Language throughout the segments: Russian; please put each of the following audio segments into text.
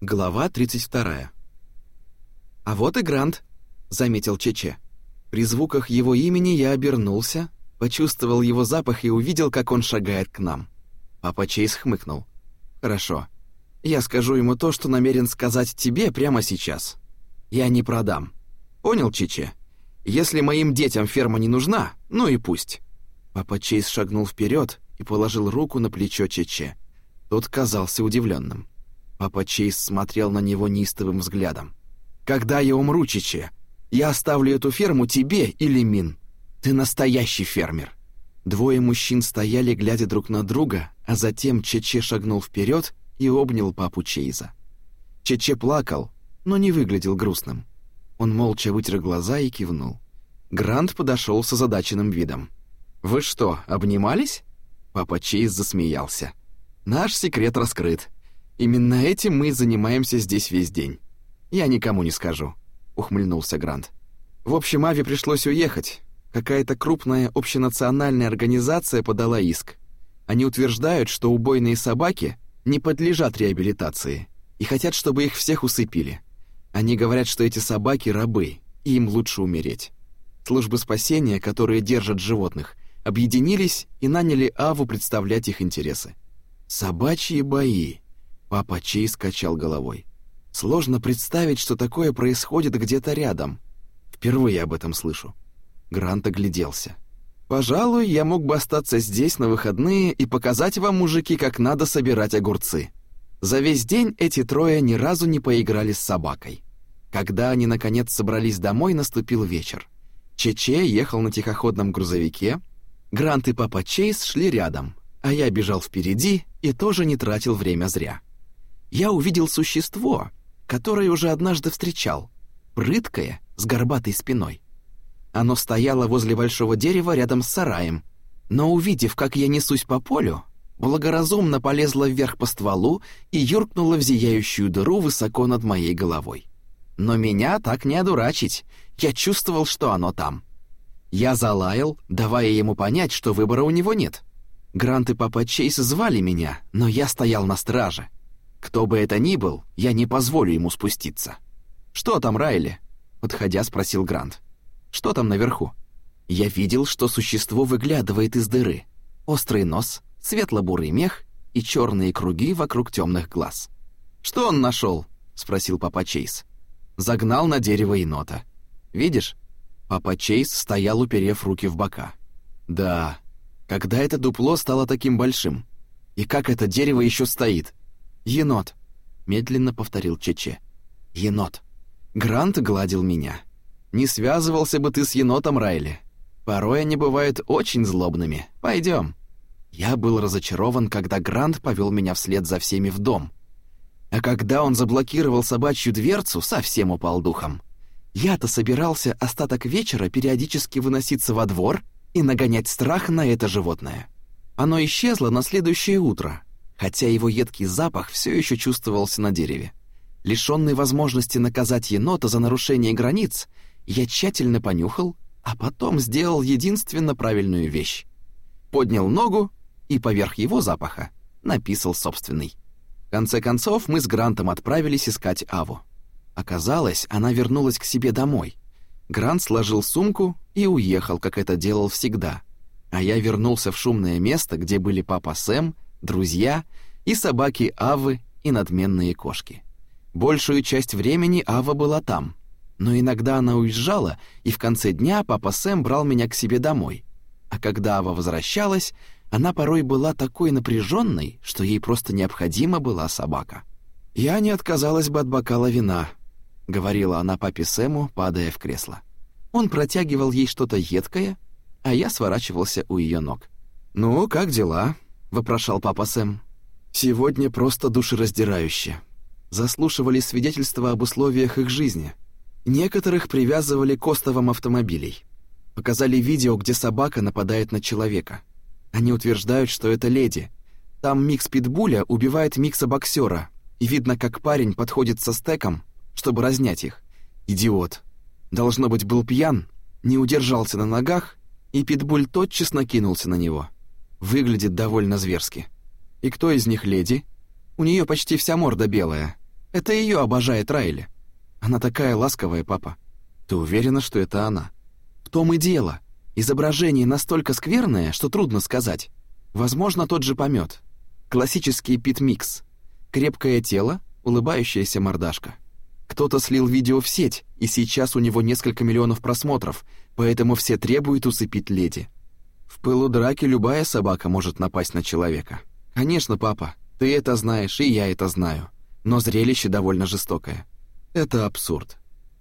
Глава 32. «А вот и Грант», — заметил Чече. При звуках его имени я обернулся, почувствовал его запах и увидел, как он шагает к нам. Папа Чейз хмыкнул. «Хорошо. Я скажу ему то, что намерен сказать тебе прямо сейчас. Я не продам. Понял, Чече? Если моим детям ферма не нужна, ну и пусть». Папа Чейз шагнул вперед и положил руку на плечо Чече. Тот казался удивленным. Папа Чейз смотрел на него неистовым взглядом. «Когда я умру, Чиче, я оставлю эту ферму тебе или Мин. Ты настоящий фермер». Двое мужчин стояли, глядя друг на друга, а затем Чече шагнул вперед и обнял папу Чейза. Чече плакал, но не выглядел грустным. Он молча вытер глаза и кивнул. Грант подошел с озадаченным видом. «Вы что, обнимались?» Папа Чейз засмеялся. «Наш секрет раскрыт. Именно этим мы занимаемся здесь весь день. Я никому не скажу, ухмыльнулся Грант. В общем, Ави пришлось уехать. Какая-то крупная общенациональная организация подала иск. Они утверждают, что убойные собаки не подлежат реабилитации и хотят, чтобы их всех усыпили. Они говорят, что эти собаки рабы, и им лучше умереть. Службы спасения, которые держат животных, объединились и наняли Аву представлять их интересы. Собачьи бои. Папа Чей скачал головой. Сложно представить, что такое происходит где-то рядом. Впервые об этом слышу. Грант огляделся. Пожалуй, я мог бы остаться здесь на выходные и показать вам, мужики, как надо собирать огурцы. За весь день эти трое ни разу не поиграли с собакой. Когда они наконец собрались домой, наступил вечер. Чече ехал на тихоходном грузовике, Грант и папа Чейз шли рядом, а я бежал впереди и тоже не тратил время зря я увидел существо, которое уже однажды встречал, прыткое, с горбатой спиной. Оно стояло возле большого дерева рядом с сараем, но увидев, как я несусь по полю, благоразумно полезла вверх по стволу и юркнула в зияющую дыру высоко над моей головой. Но меня так не одурачить, я чувствовал, что оно там. Я залаял, давая ему понять, что выбора у него нет. Грант и Папа Чейз звали меня, но я стоял на страже — кто бы это ни был, я не позволю ему спуститься. Что там, Райли? подходя, спросил Грант. Что там наверху? Я видел, что существо выглядывает из дыры. Острый нос, светло-бурый мех и черные круги вокруг темных глаз. Что он нашел? спросил папа Чейз. Загнал на дерево енота. Видишь? Папа Чейз стоял, уперев руки в бока. Да. Когда это дупло стало таким большим? И как это дерево еще стоит? «Енот», — медленно повторил Чече. «Енот». Грант гладил меня. «Не связывался бы ты с енотом, Райли. Порой они бывают очень злобными. Пойдем». Я был разочарован, когда Грант повел меня вслед за всеми в дом. А когда он заблокировал собачью дверцу, совсем упал духом. Я-то собирался остаток вечера периодически выноситься во двор и нагонять страх на это животное. Оно исчезло на следующее утро, хотя его едкий запах все еще чувствовался на дереве. Лишенный возможности наказать енота за нарушение границ, я тщательно понюхал, а потом сделал единственно правильную вещь. Поднял ногу и поверх его запаха написал собственный. В конце концов мы с Грантом отправились искать Аву. Оказалось, она вернулась к себе домой. Грант сложил сумку и уехал, как это делал всегда. А я вернулся в шумное место, где были папа Сэм, друзья и собаки Авы и надменные кошки. Большую часть времени Ава была там, но иногда она уезжала, и в конце дня папа Сэм брал меня к себе домой. А когда Ава возвращалась, она порой была такой напряженной, что ей просто необходима была собака. «Я не отказалась бы от бокала вина», — говорила она папе Сэму, падая в кресло. Он протягивал ей что-то едкое, а я сворачивался у ее ног. «Ну, как дела?» — вопрошал папа Сэм. «Сегодня просто душераздирающе. Заслушивали свидетельства об условиях их жизни. Некоторых привязывали к остовам автомобилей. Показали видео, где собака нападает на человека. Они утверждают, что это леди. Там микс питбуля убивает микса-боксера, и видно, как парень подходит со стеком, чтобы разнять их. Идиот. Должно быть, был пьян, не удержался на ногах, и питбуль тотчас накинулся на него». Выглядит довольно зверски. И кто из них леди? У нее почти вся морда белая. Это ее обожает Райли. Она такая ласковая, папа. Ты уверена, что это она? В том и дело. Изображение настолько скверное, что трудно сказать. Возможно, тот же помет. Классический пит-микс. Крепкое тело, улыбающаяся мордашка. Кто-то слил видео в сеть, и сейчас у него несколько миллионов просмотров, поэтому все требуют усыпить леди. В пылу драки любая собака может напасть на человека. Конечно, папа, ты это знаешь, и я это знаю. Но зрелище довольно жестокое. Это абсурд.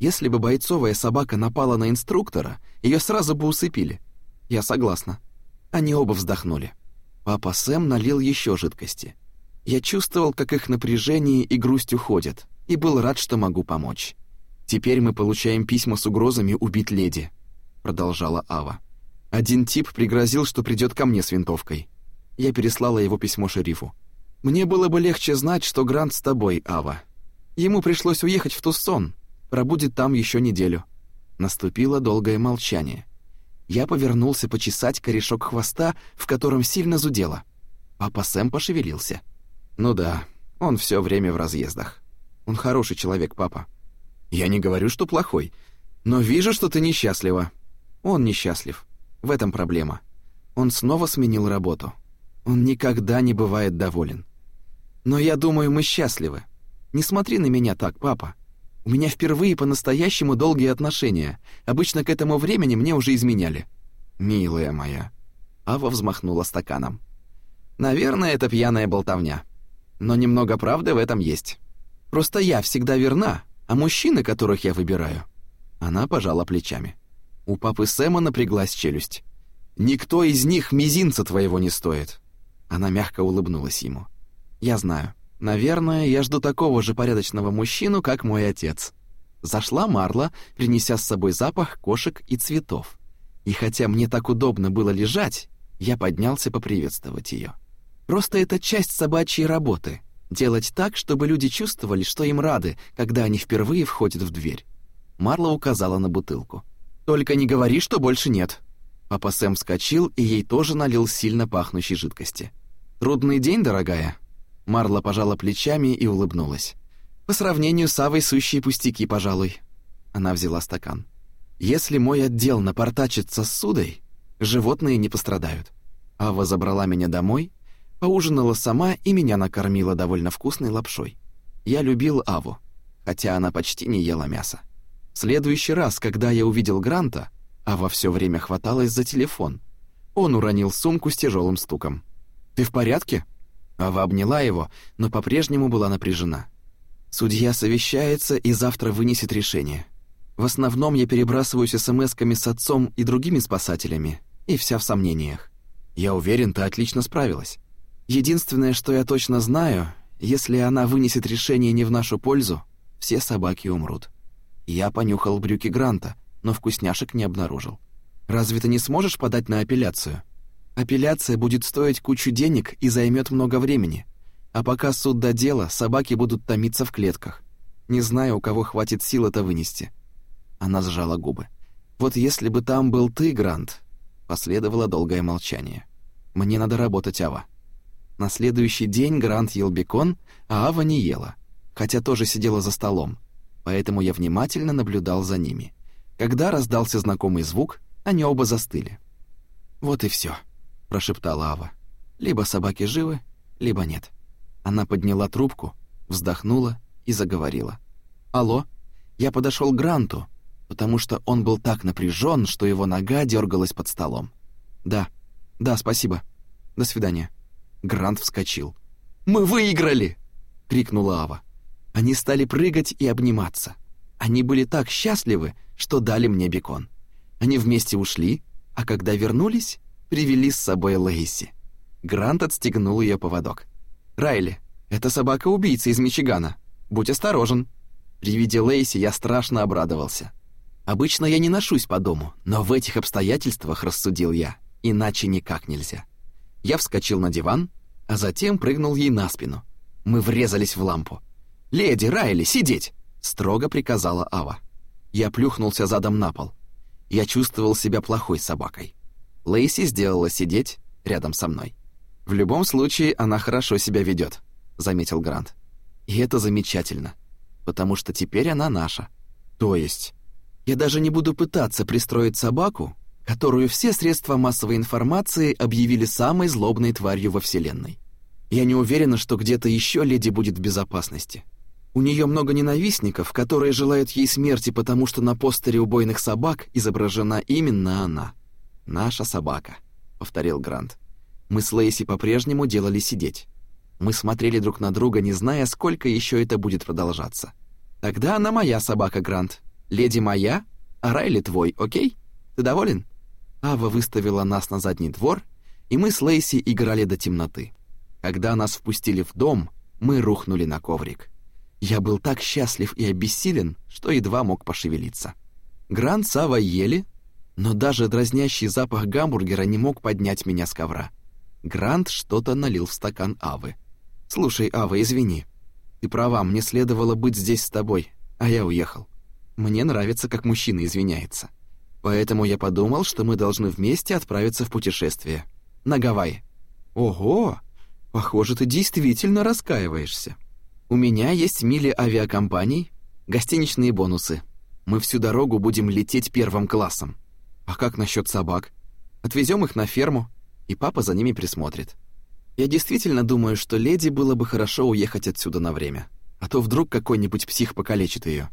Если бы бойцовая собака напала на инструктора, ее сразу бы усыпили. Я согласна. Они оба вздохнули. Папа Сэм налил еще жидкости. Я чувствовал, как их напряжение и грусть уходят, и был рад, что могу помочь. Теперь мы получаем письма с угрозами убить леди, продолжала Ава. Один тип пригрозил, что придет ко мне с винтовкой. Я переслала его письмо шерифу. Мне было бы легче знать, что Грант с тобой, Ава. Ему пришлось уехать в Туссон, пробудет там еще неделю. Наступило долгое молчание. Я повернулся почесать корешок хвоста, в котором сильно зудело. Папа Сэм пошевелился. Ну да, он все время в разъездах. Он хороший человек, папа. Я не говорю, что плохой, но вижу, что ты несчастлива. Он несчастлив. В этом проблема. Он снова сменил работу. Он никогда не бывает доволен. Но я думаю, мы счастливы. Не смотри на меня так, папа. У меня впервые по-настоящему долгие отношения. Обычно к этому времени мне уже изменяли. Милая моя. Ава взмахнула стаканом. Наверное, это пьяная болтовня. Но немного правды в этом есть. Просто я всегда верна, а мужчины, которых я выбираю... Она пожала плечами. У папы Сэма напряглась челюсть. «Никто из них мизинца твоего не стоит». Она мягко улыбнулась ему. «Я знаю. Наверное, я жду такого же порядочного мужчину, как мой отец. Зашла Марла, принеся с собой запах кошек и цветов. И хотя мне так удобно было лежать, я поднялся поприветствовать ее. Просто это часть собачьей работы делать так, чтобы люди чувствовали, что им рады, когда они впервые входят в дверь. Марла указала на бутылку. Только не говори, что больше нет. Папа Сэм вскочил и ей тоже налил сильно пахнущей жидкости. Трудный день, дорогая. Марла пожала плечами и улыбнулась. «По сравнению с Авой сущие пустяки, пожалуй». Она взяла стакан. «Если мой отдел напортачится с судой, животные не пострадают». Ава забрала меня домой, поужинала сама и меня накормила довольно вкусной лапшой. Я любил Аву, хотя она почти не ела мясо. Следующий раз, когда я увидел Гранта, Ава все время хваталась за телефон. Он уронил сумку с тяжелым стуком. «Ты в порядке?» Ава обняла его, но по-прежнему была напряжена. Судья совещается и завтра вынесет решение. В основном я перебрасываюсь смс-ками с отцом и другими спасателями, и вся в сомнениях. Я уверен, ты отлично справилась. Единственное, что я точно знаю, если она вынесет решение не в нашу пользу, все собаки умрут. Я понюхал брюки Гранта, но вкусняшек не обнаружил. Разве ты не сможешь подать на апелляцию? Апелляция будет стоить кучу денег и займет много времени. А пока суд до дела, собаки будут томиться в клетках. Не знаю, у кого хватит сил это вынести. Она сжала губы. Вот если бы там был ты, Грант. Последовало долгое молчание. Мне надо работать, Ава. На следующий день Грант ел бекон, а Ава не ела, хотя тоже сидела за столом. Поэтому я внимательно наблюдал за ними. Когда раздался знакомый звук, они оба застыли. Вот и все прошептала Ава. Либо собаки живы, либо нет. Она подняла трубку, вздохнула и заговорила. Алло, я подошел к Гранту, потому что он был так напряжен, что его нога дергалась под столом. Да, да, спасибо. До свидания. Грант вскочил. Мы выиграли! крикнула Ава. Они стали прыгать и обниматься. Они были так счастливы, что дали мне бекон. Они вместе ушли, а когда вернулись, привели с собой Лейси. Грант отстегнул ее поводок. «Райли, это собака-убийца из Мичигана. Будь осторожен». При виде Лейси я страшно обрадовался. Обычно я не ношусь по дому, но в этих обстоятельствах рассудил я, иначе никак нельзя. Я вскочил на диван, а затем прыгнул ей на спину. Мы врезались в лампу. «Леди, Райли, сидеть!» — строго приказала Ава. Я плюхнулся задом на пол. Я чувствовал себя плохой собакой. Лейси сделала сидеть рядом со мной. «В любом случае, она хорошо себя ведет», — заметил Грант. И это замечательно, потому что теперь она наша. То есть, я даже не буду пытаться пристроить собаку, которую все средства массовой информации объявили самой злобной тварью во Вселенной. Я не уверена, что где-то еще леди будет в безопасности. У нее много ненавистников, которые желают ей смерти, потому что на постере убойных собак изображена именно она. «Наша собака», — повторил Грант. Мы с Лейси по-прежнему делали сидеть. Мы смотрели друг на друга, не зная, сколько еще это будет продолжаться. «Тогда она моя собака, Грант. Леди моя, а Райли твой, окей? Ты доволен?» Ава выставила нас на задний двор, и мы с Лейси играли до темноты. Когда нас впустили в дом, мы рухнули на коврик. Я был так счастлив и обессилен, что едва мог пошевелиться. Грант с Авой ели, но даже дразнящий запах гамбургера не мог поднять меня с ковра. Грант что-то налил в стакан Авы. «Слушай, Ава, извини. Ты права, мне следовало быть здесь с тобой, а я уехал. Мне нравится, как мужчина извиняется. Поэтому я подумал, что мы должны вместе отправиться в путешествие. На Гавайи». «Ого! Похоже, ты действительно раскаиваешься». У меня есть мили авиакомпаний, гостиничные бонусы. Мы всю дорогу будем лететь первым классом. А как насчет собак? Отвезем их на ферму, и папа за ними присмотрит. Я действительно думаю, что леди было бы хорошо уехать отсюда на время, а то вдруг какой-нибудь псих покалечит ее.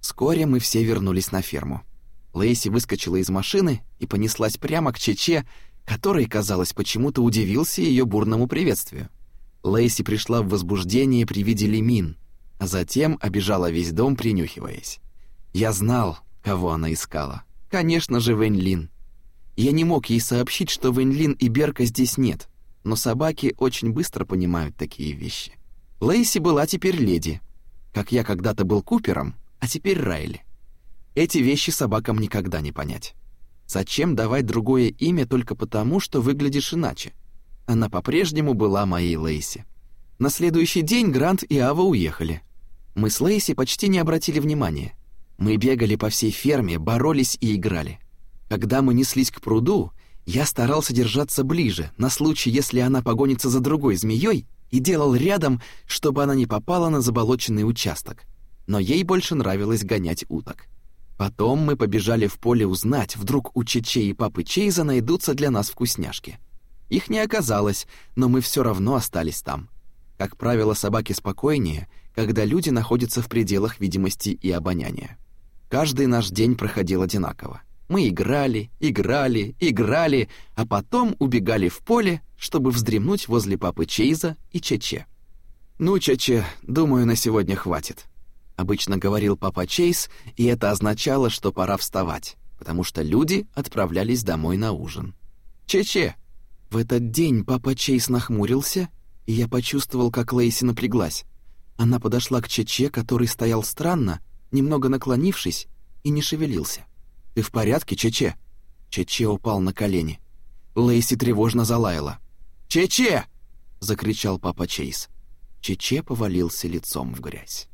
Вскоре мы все вернулись на ферму. Лейси выскочила из машины и понеслась прямо к Чече, который, казалось, почему-то удивился ее бурному приветствию. Лейси пришла в возбуждение при виде Лемин, а затем обижала весь дом, принюхиваясь. Я знал, кого она искала. Конечно же, Вэнь Лин. Я не мог ей сообщить, что Вэнь Лин и Берка здесь нет, но собаки очень быстро понимают такие вещи. Лейси была теперь леди, как я когда-то был Купером, а теперь Райли. Эти вещи собакам никогда не понять. Зачем давать другое имя только потому, что выглядишь иначе? Она по-прежнему была моей Лейси. На следующий день Грант и Ава уехали. Мы с Лейси почти не обратили внимания. Мы бегали по всей ферме, боролись и играли. Когда мы неслись к пруду, я старался держаться ближе, на случай, если она погонится за другой змеей, и делал рядом, чтобы она не попала на заболоченный участок. Но ей больше нравилось гонять уток. Потом мы побежали в поле узнать, вдруг у Чече и папы Чейза найдутся для нас вкусняшки. Их не оказалось, но мы все равно остались там. Как правило, собаки спокойнее, когда люди находятся в пределах видимости и обоняния. Каждый наш день проходил одинаково. Мы играли, играли, играли, а потом убегали в поле, чтобы вздремнуть возле папы Чейза и Чече. «Ну, Чече, думаю, на сегодня хватит», — обычно говорил папа Чейз, и это означало, что пора вставать, потому что люди отправлялись домой на ужин. «Чече, в этот день папа Чейз нахмурился, и я почувствовал, как Лейси напряглась. Она подошла к Чече, который стоял странно, немного наклонившись, и не шевелился. «Ты в порядке, Чече?» Чече упал на колени. Лейси тревожно залаяла. «Чече!» — закричал папа Чейз. Чече повалился лицом в грязь.